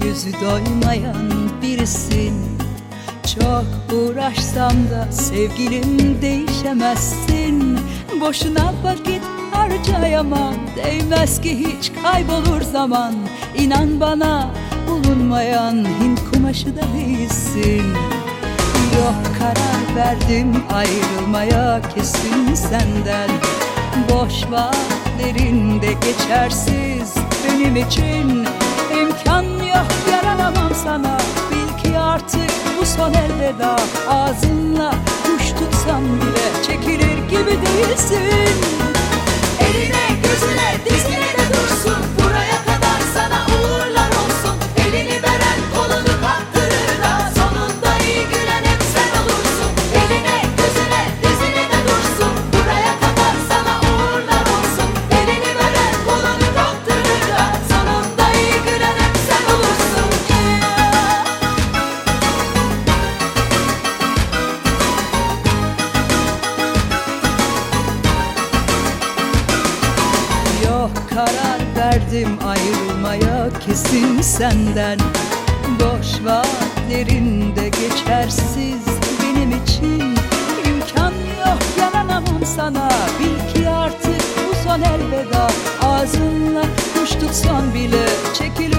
gözü doymayan birisin. Çok uğraşsam da sevgilim değişemezsin. Boşuna vakit harcayamam Değmez ki hiç kaybolur zaman. İnan bana bulunmayan Hint kumaşı da değilsin. Yok karar verdim ayrılmaya kesin senden. Boş vaatlerinde geçersiz benim için. İmkan yok yaranamam sana. Bil ki artık bu son elveda. Ağzınla kuş tutsan bile çekilir gibi değilsin. Eline gözüne dizine de dursun karar verdim ayrılmaya kesin senden. Boş vaatlerinde geçersiz benim için imkan yok. Yalanamam sana. Bil ki artık bu son elveda. Ağzınla kuş tutsan bile. Çekil